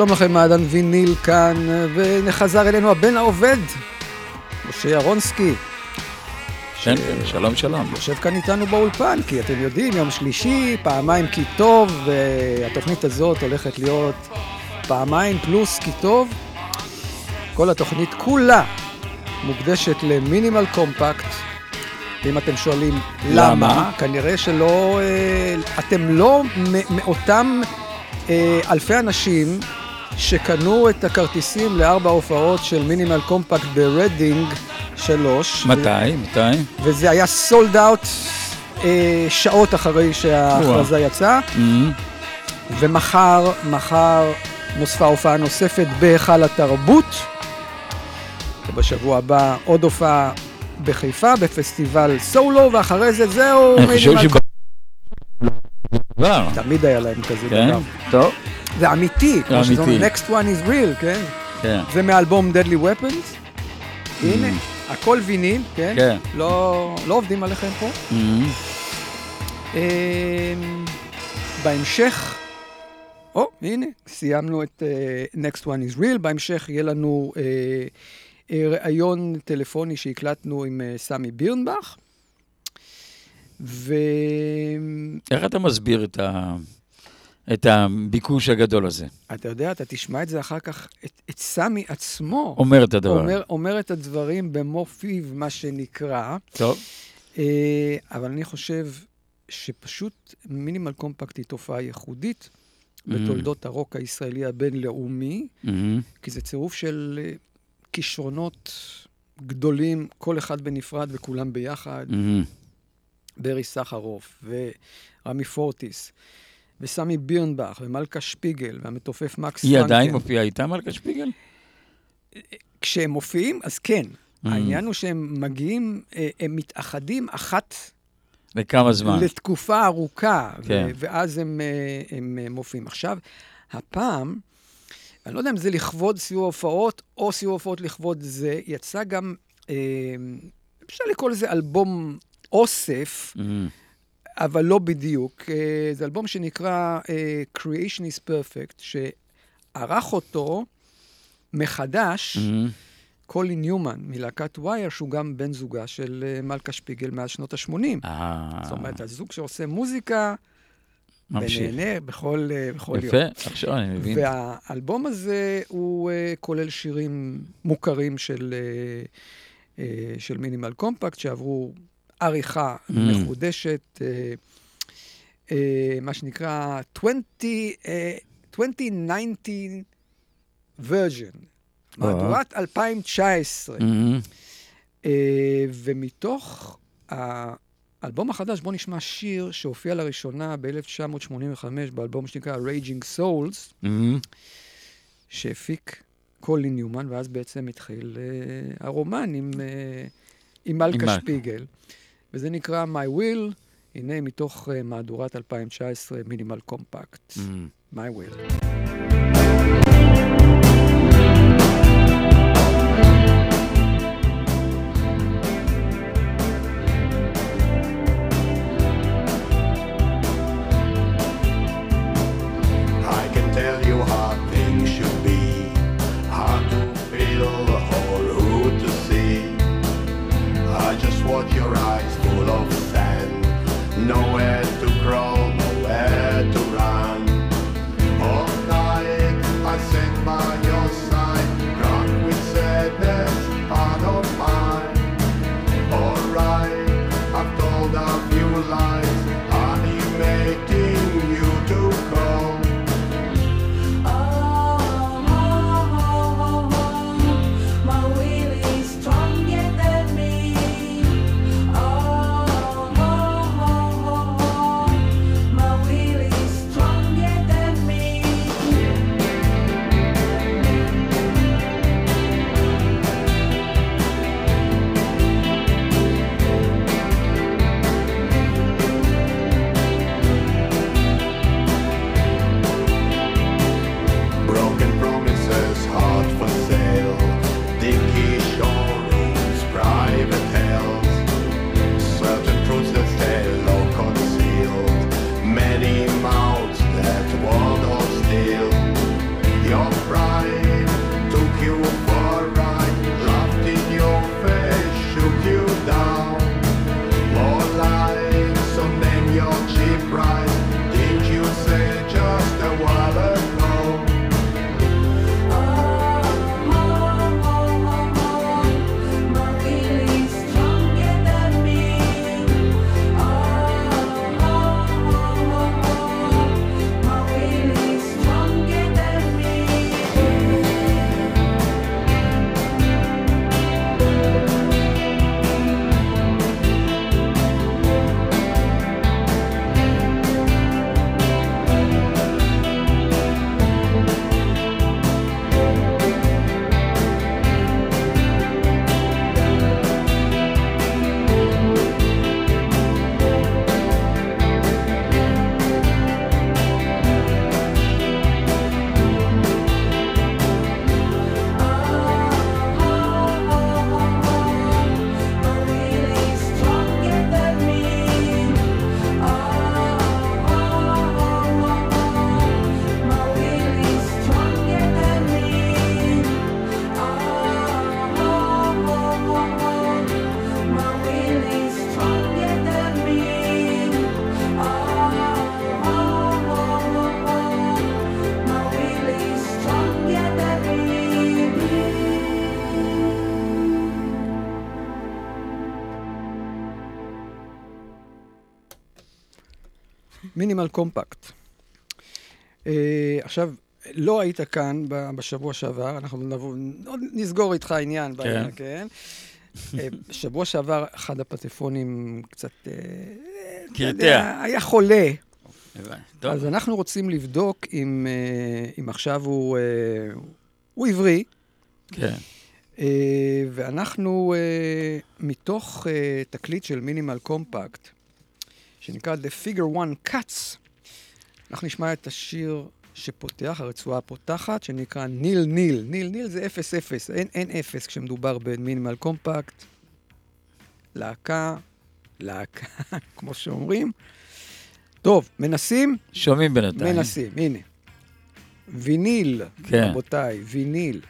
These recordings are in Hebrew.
שלום לכם, מעדן ויניל כאן, ונחזר אלינו הבן העובד, משה ירונסקי. כן, כן, שלום, שלום. יושב כאן איתנו באולפן, כי אתם יודעים, יום שלישי, פעמיים כי טוב, והתוכנית הזאת הולכת להיות פעמיים פלוס כי טוב. כל התוכנית כולה מוקדשת למינימל קומפקט. ואם אתם שואלים למה, למה? כנראה שלא, אה, אתם לא מאותם אה, אלפי אנשים שקנו את הכרטיסים לארבע הופעות של מינימל קומפקט ברדינג שלוש. מתי? ו... מתי? וזה היה sold out אה, שעות אחרי שההכרזה יצאה. Mm-hmm. ומחר, מחר נוספה הופעה נוספת בהיכל התרבות. ובשבוע הבא עוד הופעה בחיפה, בפסטיבל סולו, ואחרי זה זהו. אני חושב ש... תמיד היה להם כזה כן? דבר. טוב. זה אמיתי, כמו שזה אומר, next one is real, כן? כן. זה מאלבום Deadly Weapons. הנה, הכל ויניל, כן? כן. לא, לא עובדים עליכם פה. בהמשך, או, הנה, סיימנו את uh, Next One is Real. בהמשך יהיה לנו uh, ראיון טלפוני שהקלטנו עם uh, סמי בירנבך. ו... איך אתה מסביר את, ה... את הביקוש הגדול הזה? אתה יודע, אתה תשמע את זה אחר כך, את, את סמי עצמו. אומר את הדבר. אומר, אומר את הדברים במו פיו, מה שנקרא. טוב. אה, אבל אני חושב שפשוט מינימל קומפקט היא תופעה ייחודית mm-hmm. בתולדות הרוק הישראלי הבינלאומי, mm-hmm. כי זה צירוף של uh, כישרונות גדולים, כל אחד בנפרד וכולם ביחד. Mm-hmm. ברי סחרוף ורמי פורטיס וסמי בירנבך ומלכה שפיגל והמתופף מקס פרנקן. היא עדיין מופיעה איתה, מלכה שפיגל? כשהם מופיעים, אז כן. Mm. העניין הוא שהם מגיעים, אה, הם מתאחדים אחת... לכמה זמן? לתקופה ארוכה, כן. ו- ואז הם, אה, הם אה, מופיעים. עכשיו, הפעם, אני לא יודע אם זה לכבוד סיוע הופעות, או סיוע הופעות לכבוד זה, יצא גם, אפשר לקרוא לזה אלבום אוסף, mm-hmm. אבל לא בדיוק. אה, זה אלבום שנקרא אה, Creation is Perfect, שערך אותו מחדש מהמם. קולי ניומן מלהקת ווייר, שהוא גם בן זוגה של אה, מלכה שפיגל מאז שנות ה-80. אה, זאת אומרת, הזוג שעושה מוזיקה ממשיך. ונהנה בכל, בכל יום. יפה, עכשיו אני מבין. והאלבום הזה הוא uh, כולל שירים מוכרים של, uh, uh, של מינימל קומפקט, שעברו עריכה Mm. מחודשת, uh, uh, מה שנקרא 20, uh, 2019 version, מהדורת 2019. מהמם. Uh, ומתוך האלבום החדש, בואו נשמע שיר שהופיע לראשונה ב-1985 באלבום שנקרא Raging Souls. מהמם. שהפיק קולין ניומן, ואז בעצם התחיל הרומן עם, עם מלכה. שפיגל. וזה נקרא My Will, הנה מתוך uh, מהדורת 2019, מינימל קומפקט. מהמם. My Will. מינימל קומפקט. אה, עכשיו, לא היית כאן בשבוע שעבר, אנחנו נבוא, נסגור איתך עניין בעניין, כן? אה, בשבוע שעבר אחד הפטפונים קצת... אה, קרטע. היה חולה. טוב. אז אנחנו רוצים לבדוק אם, אם עכשיו הוא, הוא עברי, כן. ואנחנו מתוך תקליט של מינימל קומפקט, שנקרא The Figure One Cuts. אנחנו נשמע את השיר שפותח, הרצועה הפותחת, שנקרא ניל ניל. ניל ניל זה אפס אפס, אין, אין אפס כשמדובר במינימל קומפקט. להקה, להקה, כמו שאומרים. טוב, מנסים? שומעים בינתיים. מנסים, הנה. ויניל, כן. רבותיי, ויניל.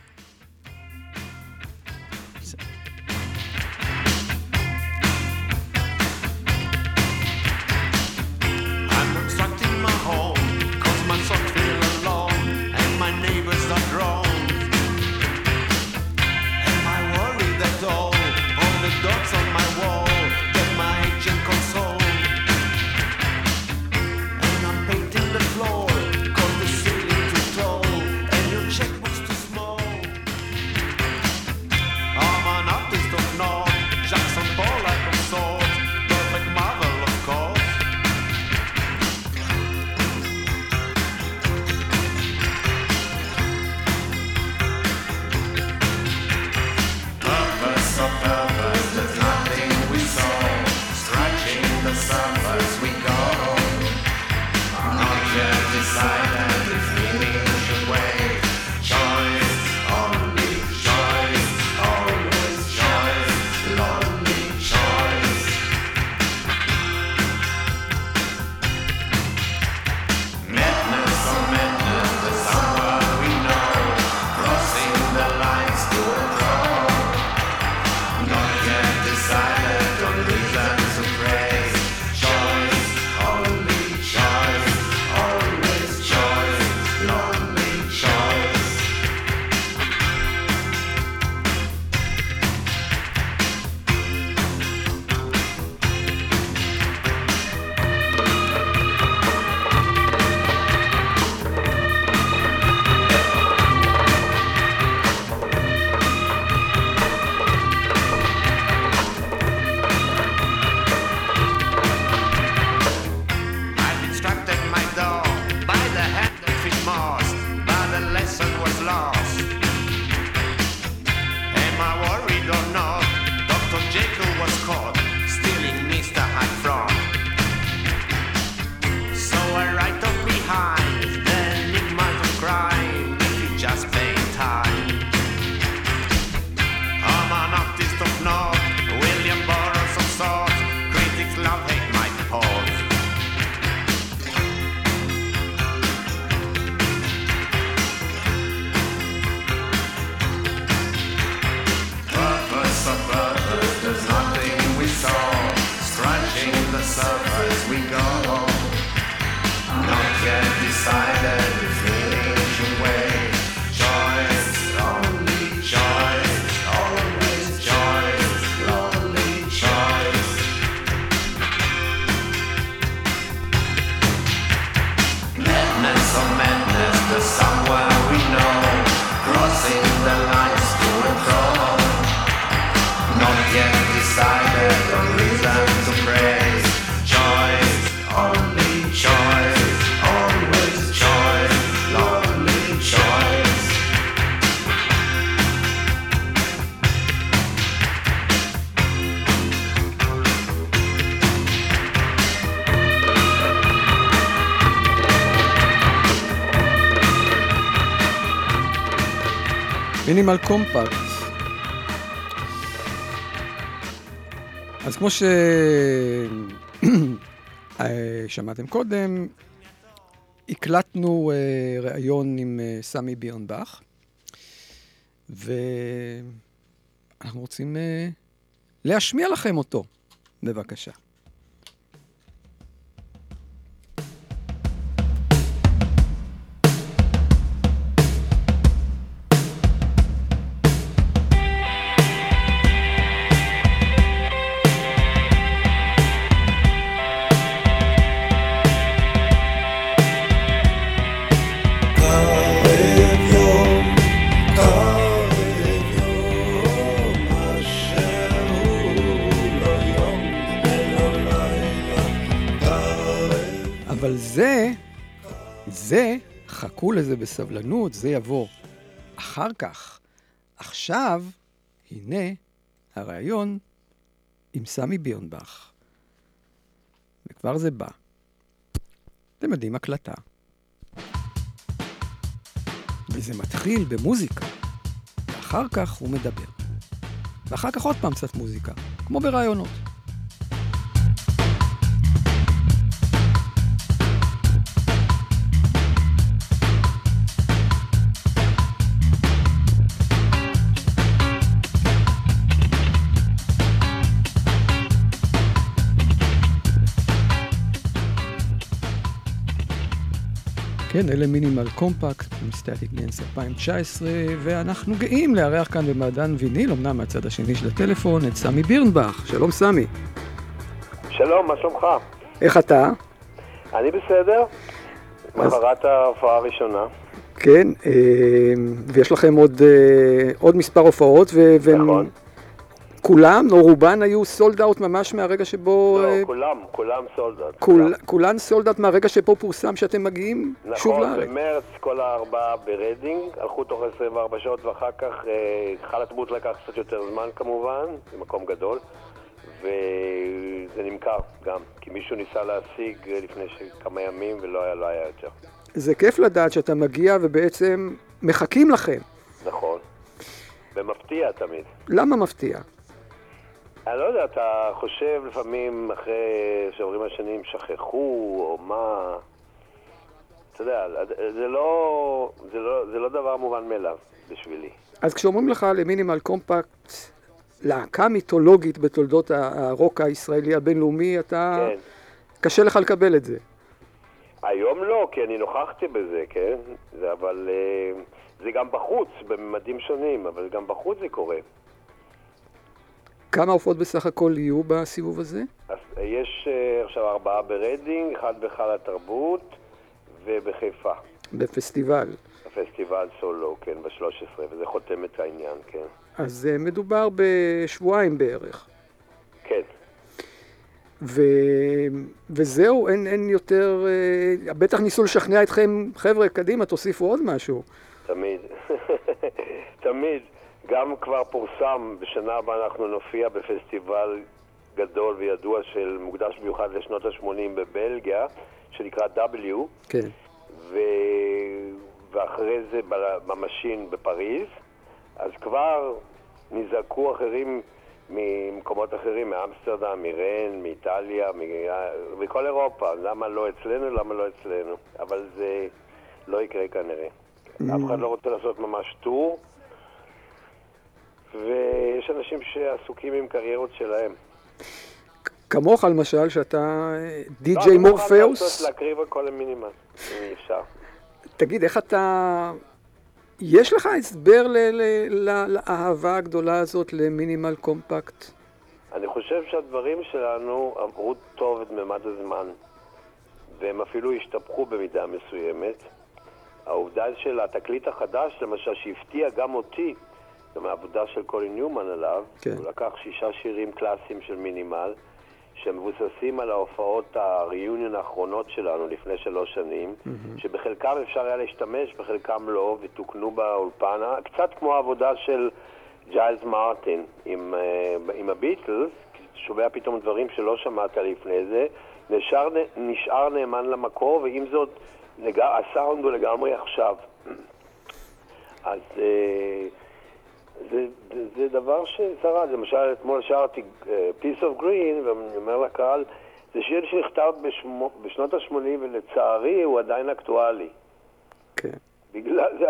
מינימל קומפקט. אז כמו ששמעתם אה, קודם, הקלטנו uh, ראיון עם uh, סמי בירנבך, ואנחנו רוצים uh, להשמיע לכם אותו. בבקשה. זה, חכו לזה בסבלנות, זה יבוא אחר כך. עכשיו, הנה הריאיון עם סמי ביונבך. וכבר זה בא. אתם יודעים, הקלטה. וזה מתחיל במוזיקה, ואחר כך הוא מדבר. ואחר כך עוד פעם קצת מוזיקה, כמו בראיונות. אלה מינימל קומפקט, מ Statik Dancin' 2019, ואנחנו גאים לארח כאן במעדן ויניל, אמנם מהצד השני של הטלפון, את סמי בירנבך. שלום סמי. שלום, מה שלומך? איך אתה? אני בסדר. מחרת ההופעה הראשונה. כן, אה, ויש לכם עוד, אה, עוד מספר הופעות, ו- נכון. כולם, או רובן, היו sold out ממש מהרגע שבו... לא, אה, כולם, כולם sold out. כול, כולן sold out מהרגע שבו פורסם שאתם מגיעים שוב נכון, לארץ. במרץ כל הארבעה ברדינג, הלכו תוך 24 שעות ואחר כך אה, היכל התרבות לקח קצת יותר זמן כמובן, זה מקום גדול, וזה נמכר גם, כי מישהו ניסה להשיג אה, לפני כמה ימים ולא היה, לא היה יותר. זה כיף לדעת שאתה מגיע ובעצם מחכים לכם. נכון. ומפתיע תמיד. למה מפתיע? אני לא יודע, אתה חושב לפעמים אחרי שעוברים השנים שכחו, או מה... אתה יודע, זה לא, זה לא, זה לא דבר מובן מאליו בשבילי. אז כשאומרים לך למינימל קומפקט, להקה מיתולוגית בתולדות הרוק הישראלי הבינלאומי, אתה... כן. קשה לך לקבל את זה. היום לא, כי אני נוכחתי בזה, כן? זה, אבל אה, זה גם בחוץ, בממדים שונים, אבל גם בחוץ זה קורה. כמה הופעות בסך הכל יהיו בסיבוב הזה? אז אה, יש אה, עכשיו ארבעה ברידינג, אחד בהיכל התרבות ובחיפה. בפסטיבל. הפסטיבל סולו, כן, ב-13, וזה חותם את העניין, כן. אז אה, מדובר בשבועיים בערך. כן. ו... וזהו, אין, אין יותר... בטח ניסו לשכנע אתכם, חבר'ה, קדימה, תוסיפו עוד משהו. תמיד. תמיד. גם כבר פורסם, בשנה הבאה אנחנו נופיע בפסטיבל גדול וידוע של מוקדש במיוחד לשנות ה-80 בבלגיה, שנקרא W, כן. ו... ואחרי זה ב Machine בפריז, אז כבר נזעקו אחרים ממקומות אחרים, מאמסטרדם, מרן, מאיטליה, מכל אירופה. למה לא אצלנו? למה לא אצלנו? אבל זה לא יקרה כנראה. אף אחד לא רוצה לעשות ממש טור, ויש אנשים שעסוקים עם קריירות שלהם. כמוך, למשל, שאתה לא, די.ג'יי אני מוכן מורפאוס. לעשות- להקריב הכל למינימל, אם אפשר. תגיד, איך אתה... יש לך הסבר לאהבה הגדולה הזאת למינימל קומפקט? אני חושב שהדברים שלנו עברו טוב את ממד הזמן, והם אפילו השתפכו במידה מסוימת. העובדה של התקליט החדש, למשל, שהפתיע גם אותי, גם העבודה של קולין ניומן עליו, כן. הוא לקח שישה שירים קלאסיים של מינימל, שמבוססים על ההופעות הריוניון האחרונות שלנו לפני שלוש שנים, שבחלקם אפשר היה להשתמש, בחלקם לא, ותוקנו באולפן, קצת כמו העבודה של ג'יילס מרטין עם, אה, עם הביטלס, שומע פתאום דברים שלא שמעת לפני זה, נשאר, נשאר נאמן למקור, ועם זאת, לג... הסאונד הוא לגמרי עכשיו. אז אה, זה, זה, זה דבר ששרד, למשל אתמול שרתי אה, Piece of Green, ואני אומר לקהל, זה שיר שנכתב בשמו, בשנות ה-80 ולצערי הוא עדיין אקטואלי. כן. בגלל זה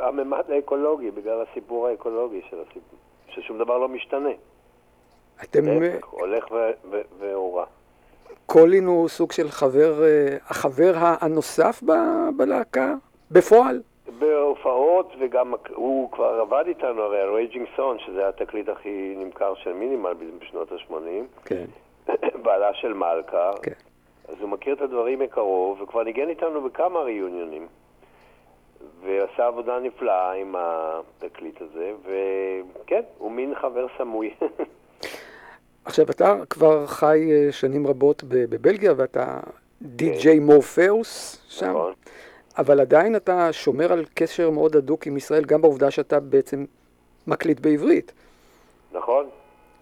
הממד האקולוגי, בגלל הסיפור האקולוגי של הסיפור, ששום דבר לא משתנה. אתם... להפך, הולך ו- ו- והורע. קולין הוא סוג של חבר, אה, החבר הנוסף ב- בלהקה? בפועל? בהופעות, וגם הוא כבר עבד איתנו, הרי ה Raging Souls, שזה התקליט הכי נמכר של מינימל בשנות ה-80, כן. בעלה של מלכה, כן. אז הוא מכיר את הדברים מקרוב, וכבר ניגן איתנו בכמה ריוניונים. ועשה עבודה נפלאה עם התקליט הזה, וכן, הוא מין חבר סמוי. עכשיו, אתה כבר חי אה, שנים רבות בבלגיה, ואתה די.ג'יי מורפאוס שם, נכון. אבל עדיין אתה שומר על קשר מאוד הדוק עם ישראל, גם בעובדה שאתה בעצם מקליט בעברית. נכון?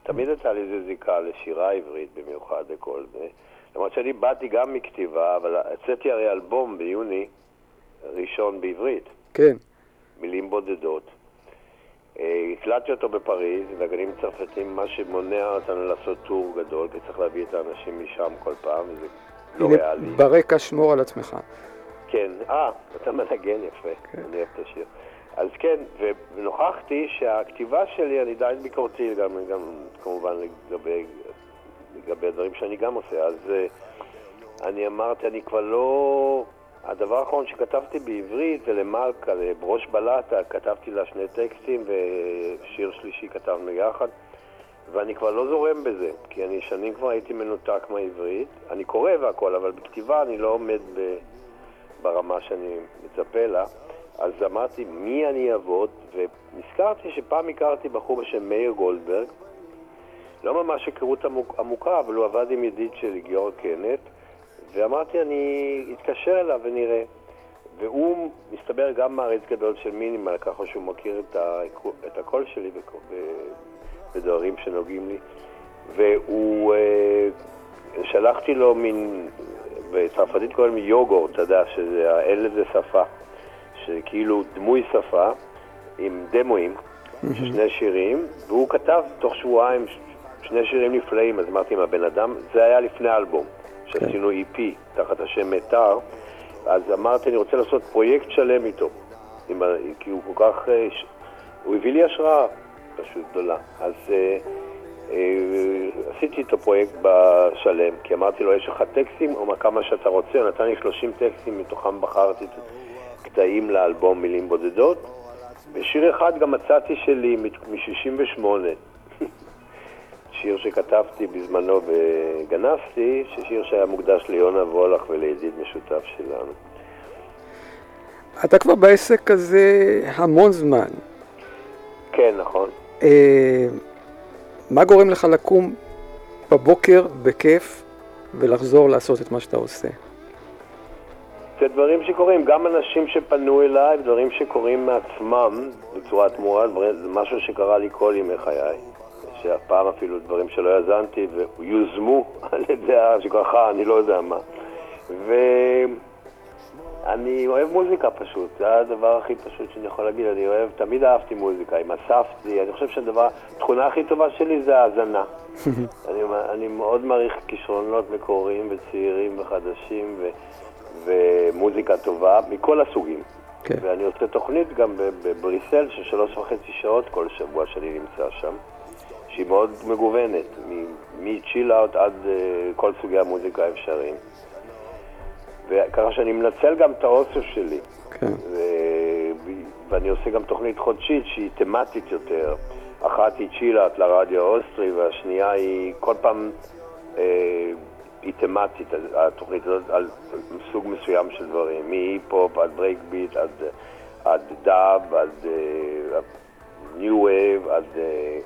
תמיד הייתה לי איזה זיקה לשירה עברית במיוחד לכל זה. למרות שאני באתי גם מכתיבה, אבל הוצאתי הרי אלבום ביוני ראשון בעברית, כן. מילים בודדות. אה, הקלטתי אותו בפריז, נגנים צרפתים, מה שמונע אותנו לעשות טור גדול, כי צריך להביא את האנשים משם כל פעם, וזה לא ריאלי. ברקע שמור על עצמך. כן, אה, אתה מנגן יפה, אני אוהב את השיר. אז כן, ונוכחתי שהכתיבה שלי, אני די ביקורתי גם, גם כמובן לגבי, לגבי הדברים שאני גם עושה, אז אה, אני אמרתי, אני כבר לא הדבר האחרון שכתבתי בעברית זה למלכה, לברוש בלטה, כתבתי לה שני טקסטים ושיר שלישי כתבנו יחד, ואני כבר לא זורם בזה, כי אני שנים כבר הייתי מנותק מהעברית. אני קורא והכל, אבל בכתיבה אני לא עומד ב... ברמה שאני מצפה לה. אז אמרתי, מי אני אעבוד? ונזכרתי שפעם הכרתי בחור בשם מאיר גולדברג, לא ממש היכרות עמוק, עמוקה, אבל הוא עבד עם ידיד שלי, גיורא קנט, ואמרתי, אני אתקשר אליו ונראה. והוא, מסתבר, גם מעריץ גדול של מינימל, ככה שהוא מכיר את, ה, את הקול שלי בדברים שנוגעים לי. והוא, אה, שלחתי לו מין, בצרפתית קוראים יוגורט, אתה יודע, שזה, אין לזה שפה, שכאילו דמוי שפה, עם דמואים, של שני שירים, והוא כתב תוך שבועיים שני שירים נפלאים, אז אמרתי עם הבן אדם, זה היה לפני האלבום, שעשינו EP, תחת השם מיתר, אז אמרתי, אני רוצה לעשות פרויקט שלם איתו, עם כי הוא כל כך, אה, הוא הביא לי השראה פשוט גדולה, אז אה, עשיתי איתו פרויקט בשלם, כי אמרתי לו, יש לך טקסטים או מה כמה שאתה רוצה, הוא נתן לי 30 טקסטים, מתוכם בחרתי את קטעים לאלבום מילים בודדות, ושיר אחד גם מצאתי שלי מ-68, שיר שכתבתי בזמנו וגנבתי, ששיר שהיה מוקדש ליונה וולך ולידיד משותף שלנו. אתה כבר בעסק הזה המון זמן. כן, נכון. אה, מה גורם לך לקום בבוקר בכיף ולחזור לעשות את מה שאתה עושה? זה דברים שקורים, גם אנשים שפנו אליי, דברים שקורים מעצמם בצורה תמורה, זה משהו שקרה לי כל ימי חיי, שהפעם אפילו דברים שלא יזנתי ויוזמו על ידי ההשגחה, אני לא יודע מה. ואני אוהב מוזיקה פשוט, זה הדבר הכי פשוט שאני יכול להגיד, אני אוהב, תמיד אהבתי מוזיקה, אם אספתי, אני חושב שהדבר, התכונה הכי טובה שלי זה האזנה. אני, אני מאוד מעריך כישרונות מקוריים וצעירים וחדשים ו, ומוזיקה טובה מכל הסוגים. כן. ואני עושה תוכנית גם בבריסל של שלוש וחצי שעות כל שבוע שאני נמצא שם, שהיא מאוד מגוונת, מצ'יל אאוט עד uh, כל סוגי המוזיקה האפשריים. וככה שאני מנצל גם את האוסף שלי. כן. ו- ואני עושה גם תוכנית חודשית שהיא תמטית יותר. אחת היא chill out לרדיו האוסטרי, והשנייה היא כל פעם אה, היא תמטית, התוכנית הזאת, על סוג מסוים של דברים, מהיפ-הופ עד breakbeat, עד, עד dub, עד new wave, עד אה, אה,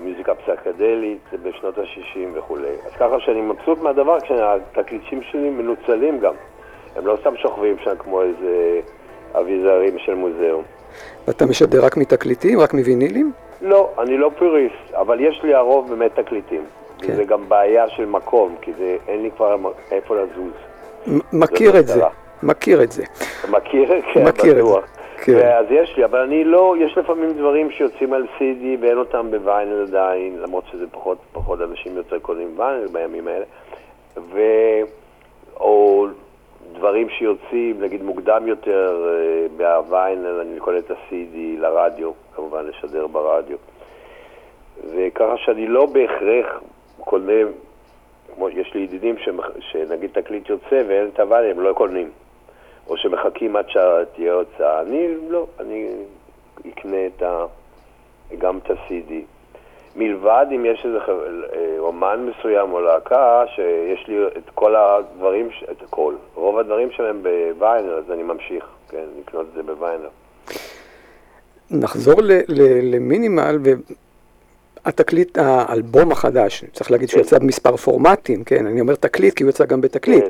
מוזיקה פסיכדלית בשנות ה-60 וכולי. אז ככה שאני מבסוט מהדבר כשהתקליטים שלי מנוצלים גם. הם לא סתם שוכבים שם כמו איזה אביזרים של מוזיאום. ואתה משדר רק מתקליטים? רק מווינילים? לא, אני לא פוריסט, אבל יש לי הרוב באמת תקליטים. כן. וזה גם בעיה של מקום, כי זה, אין לי כבר איפה לזוז. מכיר את זה. מכיר את זה. מכיר? כן, מכיר את זה, בטוח. כן. אז יש לי, אבל אני לא, יש לפעמים דברים שיוצאים על CD ואין אותם בוויינל עדיין, למרות שזה פחות, פחות אנשים יותר קונים ויינל בימים האלה. ו... או דברים שיוצאים, נגיד מוקדם יותר אה, מהוויינל, אני קונה את ה-CD לרדיו, כמובן לשדר ברדיו. וככה שאני לא בהכרח קונה, כמו יש לי ידידים שנגיד תקליט יוצא ואין את הוויינל, הם לא קונים. או שמחכים עד שתהיה הוצאה. אני לא, אני אקנה את ה... גם את ה-CD. מלבד אם יש איזה אומן מסוים או להקה, שיש לי את כל הדברים, את הכל. רוב הדברים שלהם בוויינר, אז אני ממשיך, כן, לקנות את זה בוויינר. נחזור למינימל, והתקליט, האלבום החדש, צריך להגיד שהוא כן. יצא במספר פורמטים, כן, אני אומר תקליט כי הוא יצא גם בתקליט.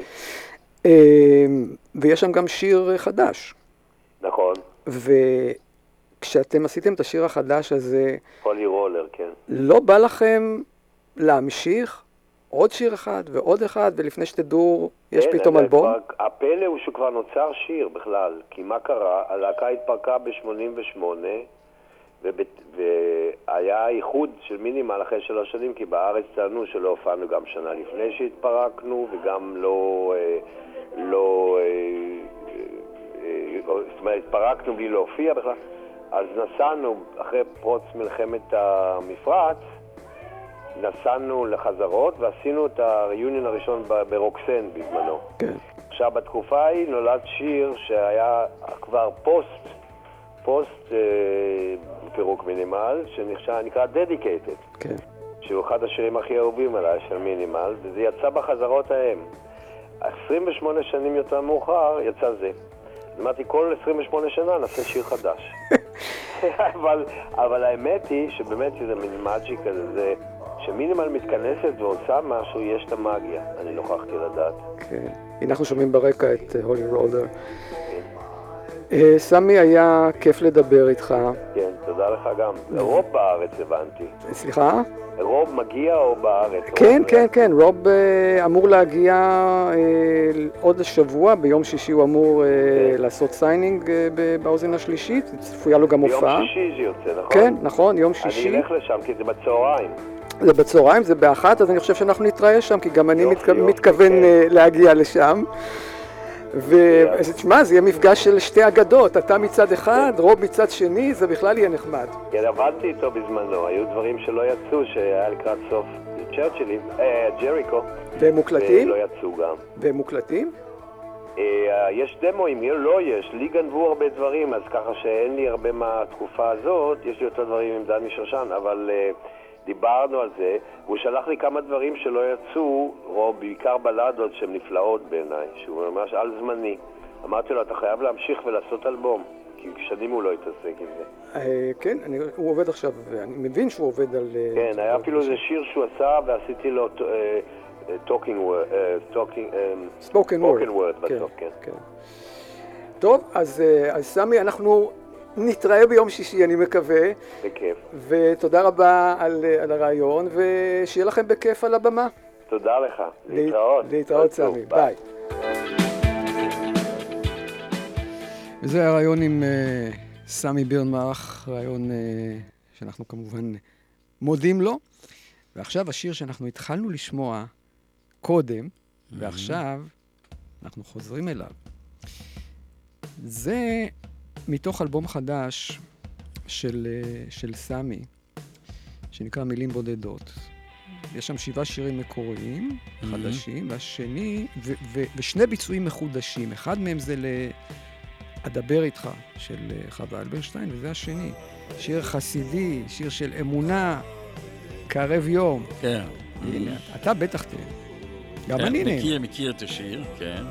אה, ויש שם גם שיר חדש. נכון, וכשאתם עשיתם את השיר החדש הזה, פולי רולר, כן. לא בא לכם להמשיך עוד שיר אחד ועוד אחד, ולפני שתדעו, יש כן, פתאום אלבום? כבר- הפלא הוא שכבר נוצר שיר בכלל, כי מה קרה? הלהקה התפרקה ב-88, והיה איחוד של מינימל אחרי שלוש שנים, כי בארץ טענו שלא הופענו גם שנה לפני שהתפרקנו, וגם לא... אה, לא אה, אה, אה, זאת אומרת, התפרקנו בלי להופיע בכלל. אז נסענו, אחרי פרוץ מלחמת המפרץ, נסענו לחזרות ועשינו את ה reunion הראשון ברוקסן בזמנו. כן. עכשיו, בתקופה ההיא נולד שיר שהיה כבר פוסט, פוסט אה, פירוק מינימל, שנקרא Dedicated, כן. שהוא אחד השירים הכי אהובים עליי של מינימל, וזה יצא בחזרות ההם. 28 שנים יותר מאוחר יצא זה. אמרתי, כל 28 שנה נעשה שיר חדש. אבל, אבל האמת היא שבאמת זה מין מאג'י כזה, זה שמינימל מתכנסת ועושה משהו, יש את המאגיה. אני נוכחתי לדעת. כן. אנחנו שומעים ברקע את הולי רולדר. אה, סמי, היה כיף לדבר איתך. כן, תודה לך גם. רוב בארץ הבנתי. סליחה? רוב מגיע או בארץ? כן, כן, כן, רוב אה, אמור להגיע אה, עוד השבוע, ביום שישי הוא אמור אה, לעשות signing אה, באוזן השלישית, צפויה לו גם הופעה. ביום שישי זה יוצא, נכון? כן, נכון, יום שישי. אני אלך לשם כי זה בצהריים. זה בצהריים, זה באחת, אז אני חושב שאנחנו נתראה שם, כי גם אני מתכוון כן. אה, להגיע לשם. ותשמע, זה יהיה מפגש של שתי אגדות, אתה מצד אחד, רוב מצד שני, זה בכלל יהיה נחמד. כן, עבדתי איתו בזמנו, היו דברים שלא יצאו, שהיה לקראת סוף צ'רצ'ילים, אה, ג'ריקו. והם מוקלטים? ולא יצאו גם. והם מוקלטים? אה, יש דמוים, לא יש, לי גנבו הרבה דברים, אז ככה שאין לי הרבה מהתקופה הזאת, יש לי יותר דברים עם דני שושן, אבל אה, דיברנו על זה, והוא שלח לי כמה דברים שלא יצאו, או בעיקר בלדות שהן נפלאות בעיניי, שהוא ממש על זמני. אמרתי לו, אתה חייב להמשיך ולעשות אלבום, כי שנים הוא לא התעסק עם זה. אה, כן, אני, הוא עובד עכשיו, אני מבין שהוא עובד על... אה, כן, היה אפילו איזה שיר שהוא עשה, ועשיתי לו word, אה, talking, אה, spoken word. spoken word בסוף, כן. טוב, אז, אה, אז סמי, אנחנו נתראה ביום שישי, אני מקווה, בכיף. ותודה רבה על, אה, על הרעיון, ושיהיה לכם בכיף על הבמה. תודה לך. לה- להתראות. להתראות. סמי. ביי. וזה היה רעיון עם uh, סמי בירנמרח, רעיון uh, שאנחנו כמובן מודים לו. ועכשיו השיר שאנחנו התחלנו לשמוע קודם, ועכשיו אנחנו חוזרים אליו. זה מתוך אלבום חדש של, אה, של סמי, שנקרא מילים בודדות. יש שם שבעה שירים מקוריים, חדשים, והשני, ו- ו- ושני ביצועים מחודשים. אחד מהם זה ל"אדבר איתך" של אה, חווה אלברשטיין, וזה השני. שיר חסידי, שיר של אמונה, קרב יום. כן. הנה, אתה בטח תהיה. גם כן, אני נהנה. מכיר, מכיר את השיר, כן.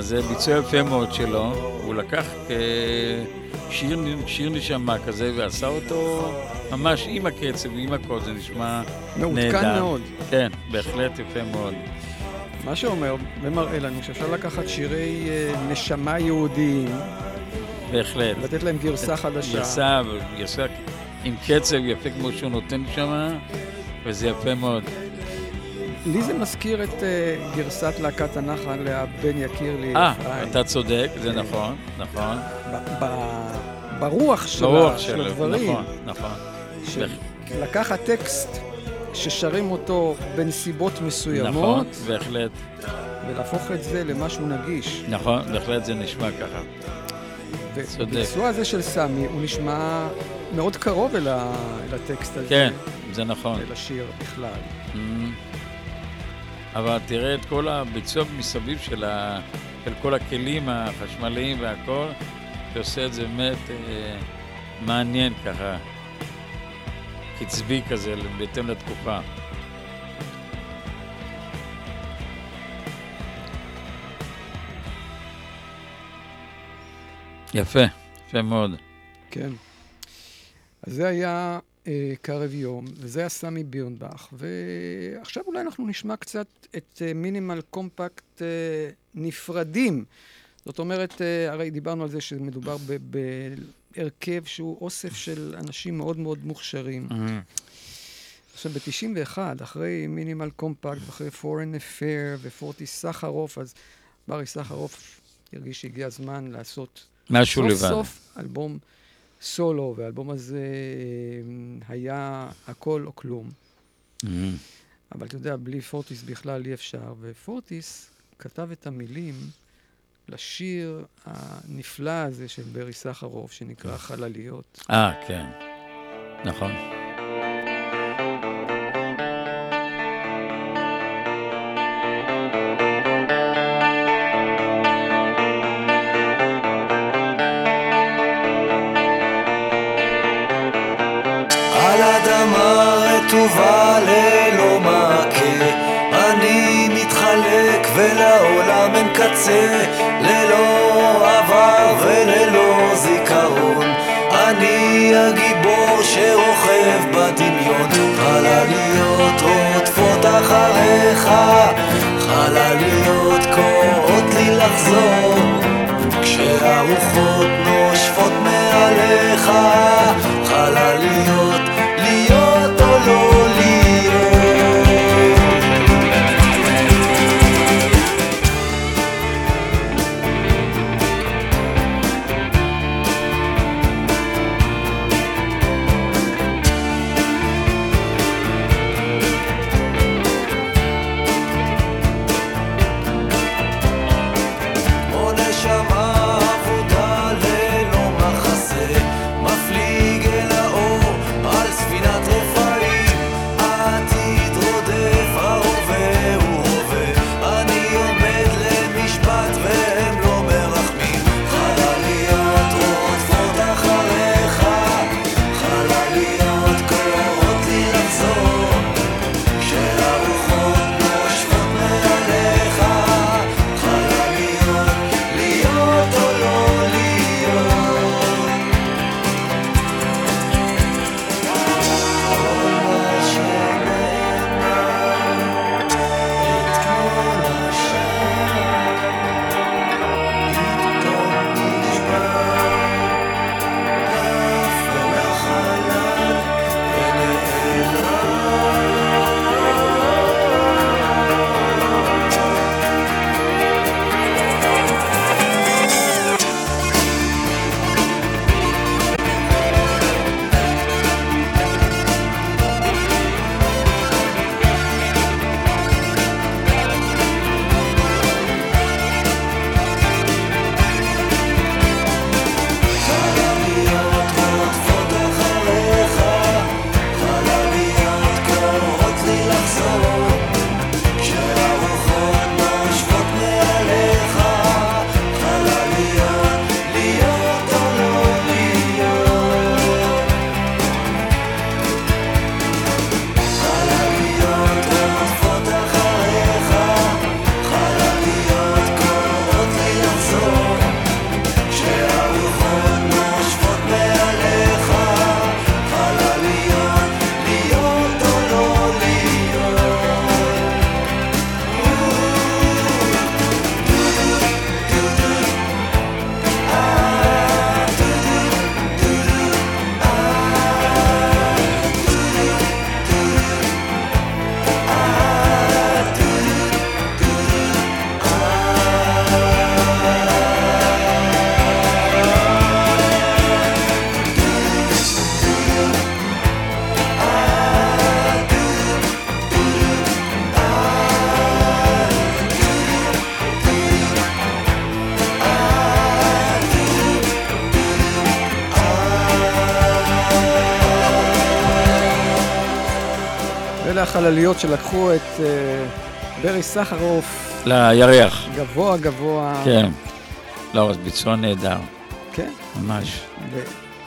זה ביצוע יפה מאוד שלו. והוא לקח אה, שיר, שיר נשמה כזה ועשה אותו ממש עם הקצב ועם הכל, זה נשמע מעודכן נהדר. מאוד. כן, בהחלט יפה מאוד. מה שאומר ומראה לנו שאפשר לקחת שירי אה, נשמה יהודיים, בהחלט. לתת להם גרסה חדשה. גרסה, גרסה עם קצב יפה כמו שהוא נותן שם, וזה יפה מאוד. לי זה מזכיר את אה, גרסת להקת הנחל לבן יקיר לי אה. אתה צודק, זה נכון, נכון. ברוח של ברוח של הדברים. נכון, נכון. לקחת טקסט ששרים אותו בנסיבות מסוימות, נכון, בהחלט. ולהפוך את זה למשהו נגיש. נכון, בהחלט זה נשמע ככה. צודק. והביצוע הזה של סמי, הוא נשמע מאוד קרוב אל, ה... אל הטקסט הזה. כן, זה נכון. אל השיר בכלל. Mm. אבל תראה את כל הביצוע מסביב של, ה... של כל הכלים החשמליים והכל, שעושה את זה באמת אה, מעניין ככה, קצבי כזה, בהתאם לתקופה. יפה, יפה מאוד. כן. אז זה היה אה, קרב יום, וזה היה סמי בירנבך, ועכשיו אולי אנחנו נשמע קצת את אה, מינימל קומפקט אה, נפרדים. זאת אומרת, אה, הרי דיברנו על זה שמדובר בהרכב שהוא אוסף של אנשים מאוד מאוד מוכשרים. עכשיו, ב-91, אחרי מינימל קומפקט, אחרי פורן אפר ופורטי סחרוף, אז ברי סחרוף הרגיש שהגיע הזמן לעשות משהו סוף לבד. סוף אלבום סולו, והאלבום הזה אה, היה הכל או כלום. Mm. אבל אתה יודע, בלי פורטיס בכלל אי אפשר, ופורטיס כתב את המילים לשיר הנפלא הזה של ברי סחרוף, שנקרא חלליות. אה, כן. נכון. ולעולם אין קצה, ללא עבר וללא זיכרון. אני הגיבור שרוכב בדמיון, חלליות רודפות אחריך, חלליות קוראות לי לחזור, כשהרוחות נושפות מעליך, אלה החלליות שלקחו את אה, ברי סחרוף לירח. גבוה גבוה. כן. לא, אז ביצוע נהדר, כן. ממש.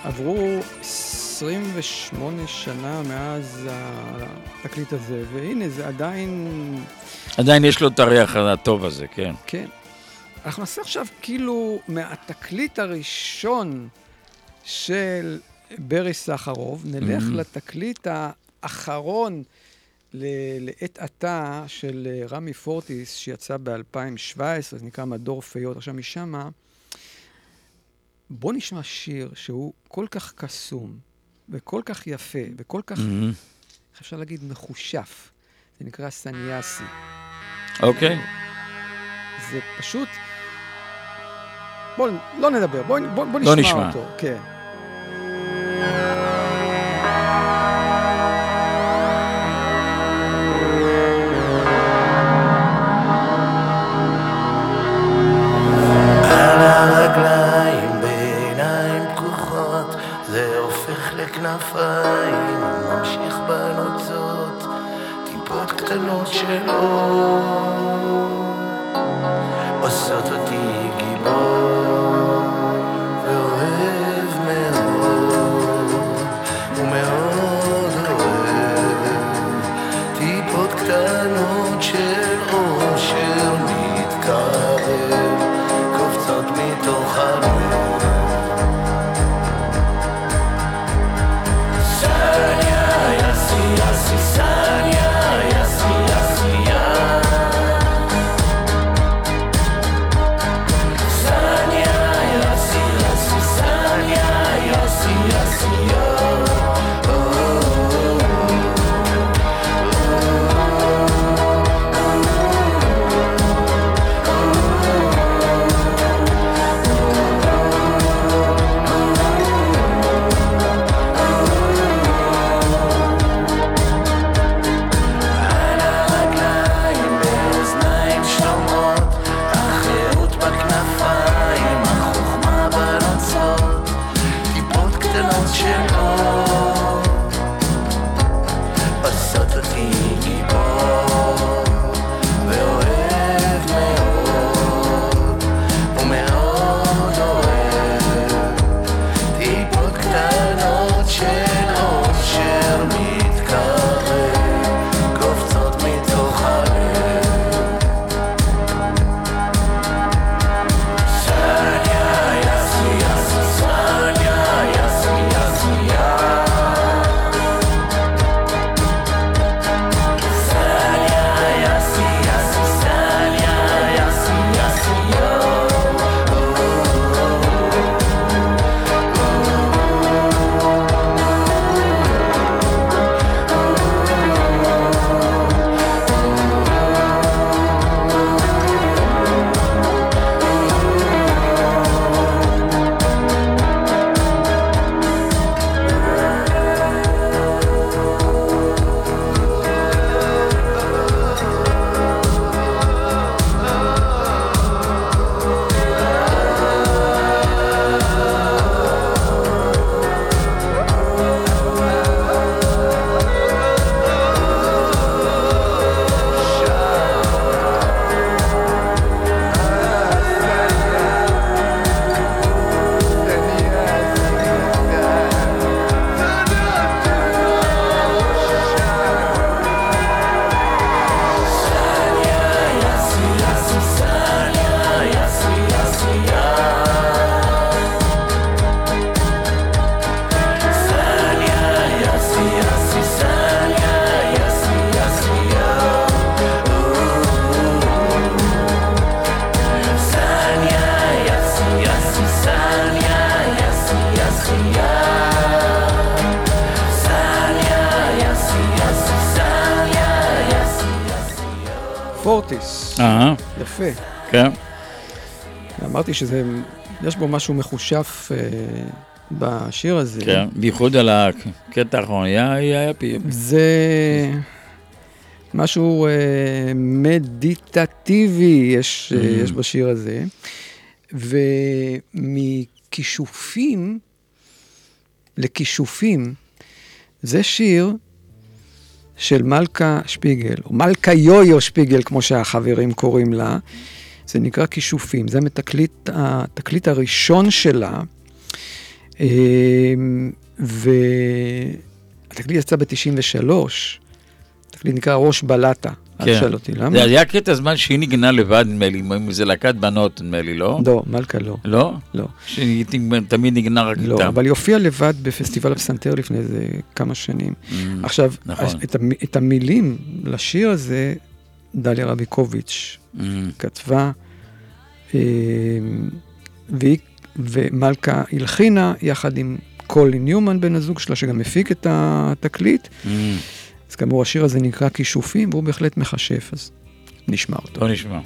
ועברו 28 שנה מאז התקליט הזה, והנה זה עדיין, עדיין יש לו את הריח הטוב הזה, כן. כן. אנחנו נעשה עכשיו כאילו מהתקליט הראשון של ברי סחרוב, נלך Mhm. לתקליט האחרון לעת עתה של אה, רמי פורטיס, שיצא ב-2017, זה נקרא מדור פיות. עכשיו, משמה, בוא נשמע שיר שהוא כל כך קסום, וכל כך יפה, וכל כך. איך אפשר להגיד, מחושף. זה נקרא סניאסי. אוקיי. זה פשוט... בואו לא נדבר, בואו בוא, בוא לא נשמע, נשמע. אותו. כן. קטנות של פורטיס, אה, יפה. כן. אמרתי שזה, יש בו משהו מחושף אה, בשיר הזה. כן, בייחוד על הקטע האחרון, יא יא יא פי. זה משהו אה, מדיטטיבי יש, אה, Mhm. יש בשיר הזה, ומכישופים לכישופים, זה שיר של מלכה שפיגל, או מלכה יויו שפיגל, כמו שהחברים קוראים לה. זה נקרא כישופים, זה התקליט, התקליט הראשון שלה, אה, והתקליט יצא ב-93, התקליט נקרא ראש בלטה, אל כן. תשאל אותי למה. זה היה קטע זמן שהיא נגנה לבד, נדמה לי, אם זה להקת בנות, נדמה לי, לא? לא, מלכה לא. לא? לא. שהיא תמיד נגנה רק לא, איתם. אבל היא הופיעה לבד בפסטיבל הפסנתר לפני איזה כמה שנים. Mm, עכשיו, נכון. את, המ, את המילים לשיר הזה, דליה רביקוביץ' Mm, כתבה, אה, והיא, ומלכה הלחינה יחד עם קולי ניומן, בן הזוג שלה, שגם הפיק את התקליט. mm. אז כאמור, השיר הזה נקרא כישופים, והוא בהחלט מכשף, אז נשמע אותו. בוא נשמע.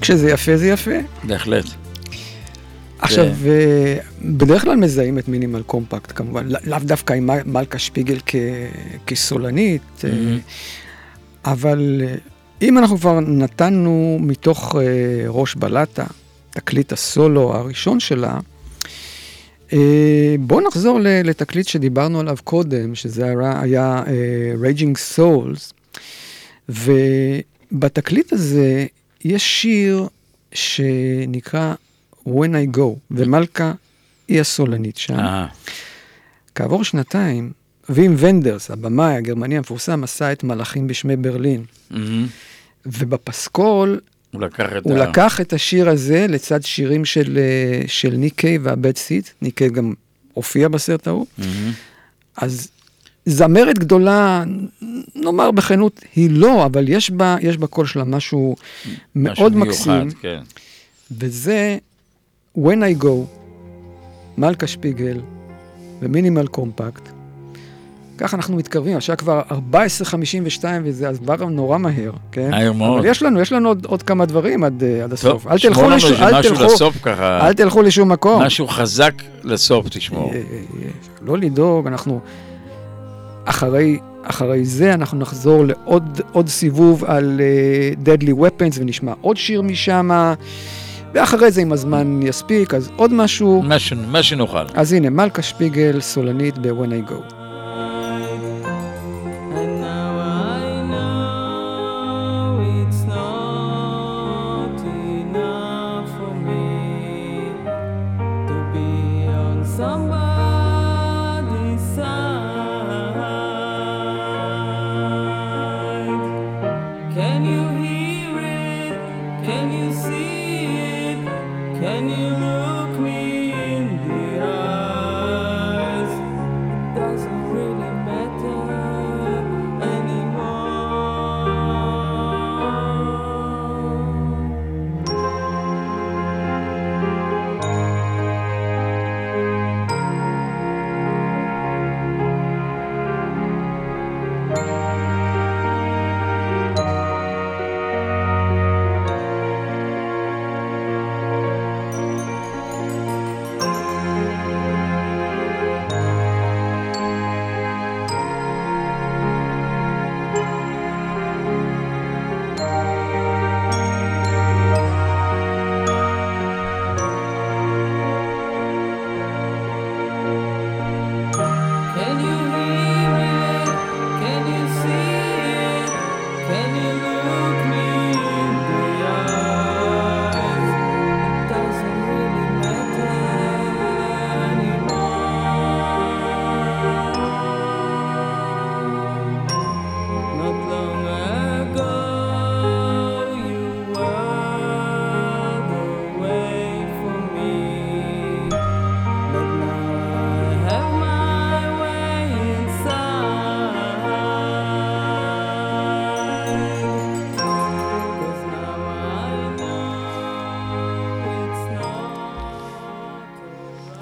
כשזה יפה, זה יפה. בהחלט. עכשיו, אה, בדרך כלל מזהים את מינימל קומפקט, כמובן, לא- לאו דווקא עם מל- מלכה שפיגל כ- כסולנית, אה, מהמם. אבל אה, אם אנחנו כבר נתנו מתוך אה, ראש בלטה, תקליט הסולו הראשון שלה, בואו נחזור לתקליט שדיברנו עליו קודם, שזה היה, היה Raging Souls, ובתקליט הזה יש שיר שנקרא When I Go, ומלכה היא הסולנית שם. אה, כעבור שנתיים, וים ונדרס, הבמאי הגרמני המפורסם, עשה את מלאכים בשמי ברלין. מהמם. ובפסקול הוא לקח את הוא ה... לקח את השיר הזה לצד שירים של, אה, של ניק קייב וה Bad Seeds, ניק קייב גם הופיע בסרט ההוא. מהמם. אז זמרת גדולה, נאמר בכנות, היא לא, אבל יש בה, יש בקול שלה משהו משהו מאוד מיוחד, מקסים, כן. וזה When I Go, מלכה שפיגל ומינימל קומפקט. ככה אנחנו מתקרבים, השעה כבר 14:52 וזה עבר נורא מהר, כן? מהר מאוד. אבל יש לנו, יש לנו עוד, עוד כמה דברים עד, אה, עד הסוף. טוב, שמור לנו לשום- אל משהו תלכו- לסוף ככה, אל תלכו לשום מקום. משהו חזק לסוף תשמור. אה, אה, לא לדאוג, אנחנו... אחרי, אחרי זה אנחנו נחזור לעוד עוד סיבוב על uh, Deadly Weapons ונשמע עוד שיר משם, ואחרי זה אם הזמן יספיק, אז עוד משהו. מה ש- מה שנוכל. אז הנה, מלכה שפיגל, סולנית ב-When I Go.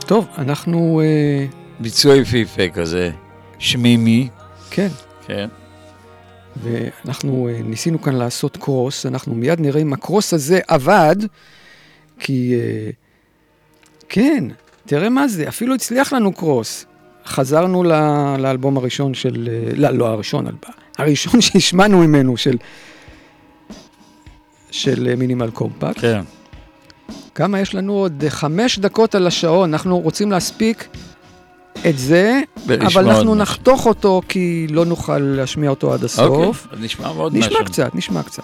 טוב, אנחנו... אה, ביצוע יפהפה כזה, שמימי, כן, כן. ואנחנו אה, ניסינו כאן לעשות קרוס, אנחנו מיד נראה אם הקרוס הזה עבד, כי אה, כן, תראה מה זה, אפילו הצליח לנו קרוס. חזרנו ל- לאלבום הראשון של, אה, לא, לא הראשון, הראשון שהשמענו ממנו, של, של אה, מינימל קומפקט. כן. כמה יש לנו עוד? אה, חמש דקות על השעון, אנחנו רוצים להספיק את זה, אבל אנחנו משהו. נחתוך אותו כי לא נוכל להשמיע אותו עד הסוף. אוקיי, אז נשמע עוד נשמע משהו. קצת, נשמע קצת.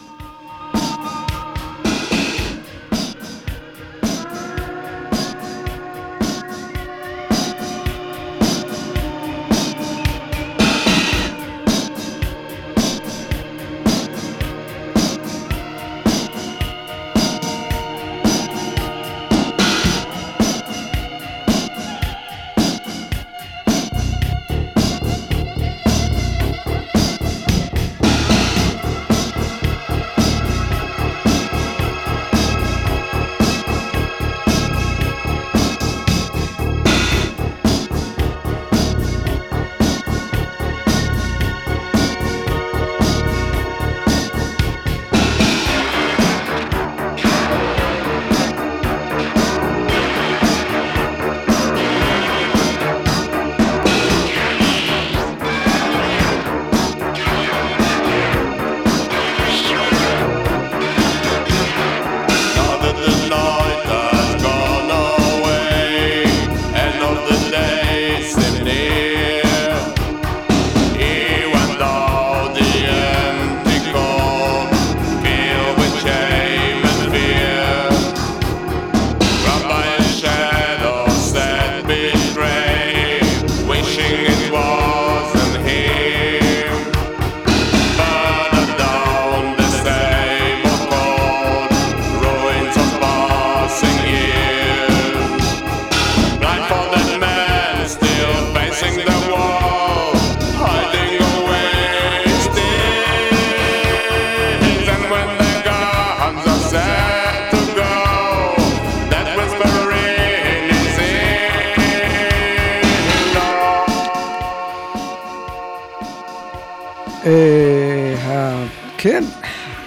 כן,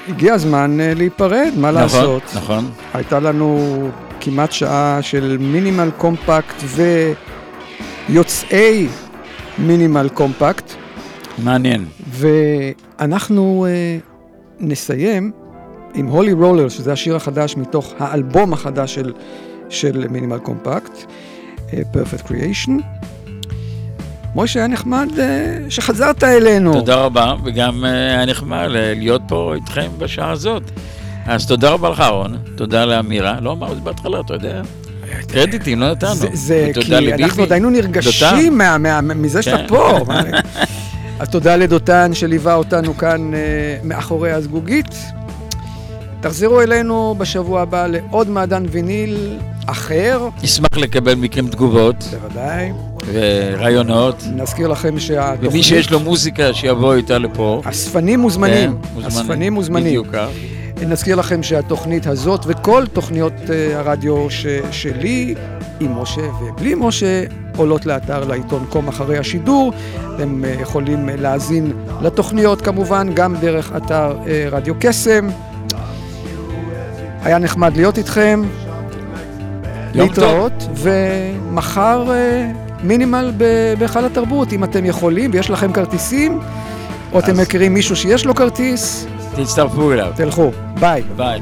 הגיע הזמן אה, להיפרד, מה נכון, לעשות? נכון. הייתה לנו כמעט שעה של מינימל קומפקט ויוצאי מינימל קומפקט, מעניין. ואנחנו אה, נסיים עם הולי רולר, שזה השיר החדש מתוך האלבום החדש של, של מינימל קומפקט, פרפקט קריאיישן. מוישה, היה נחמד אה, שחזרת אלינו. תודה רבה, וגם אה, היה נחמד ל- להיות פה איתכם בשעה הזאת. אז תודה רבה לך, רון. תודה לאמירה. לא אמרנו את זה בהתחלה, אתה יודע. קרדיטים לא נתנו. זה, זה כי. אנחנו עוד היינו. נרגשים מה, מה, מזה שאתה כן. פה. אז תודה לדותן שליווה אותנו כאן אה, מאחורי הזגוגית. תחזרו אלינו בשבוע הבא לעוד מעדן ויניל אחר, נשמח לקבל מכם תגובות בוודאי. ורעיונות. נזכיר לכם שהתוכנית... ומי שיש לו מוזיקה, שיבוא איתה לפה. אספנים מוזמנים. כן, מוזמנים. אספנים מוזמנים. בדיוק כך. נזכיר לכם שהתוכנית הזאת וכל תוכניות אה, הרדיו ש, שלי, עם משה ובלי משה, עולות לאתר לעיתון קום אחרי השידור. אתם אה, יכולים אה, להאזין לתוכניות כמובן גם דרך אתר אה, רדיו קסם. היה נחמד להיות איתכם. להתראות, ומחר אה, מינימל בהיכל התרבות, אם אתם יכולים ויש לכם כרטיסים, או אתם מכירים מישהו שיש לו כרטיס, תצטרפו אליו. תלכו. ביי. ביי.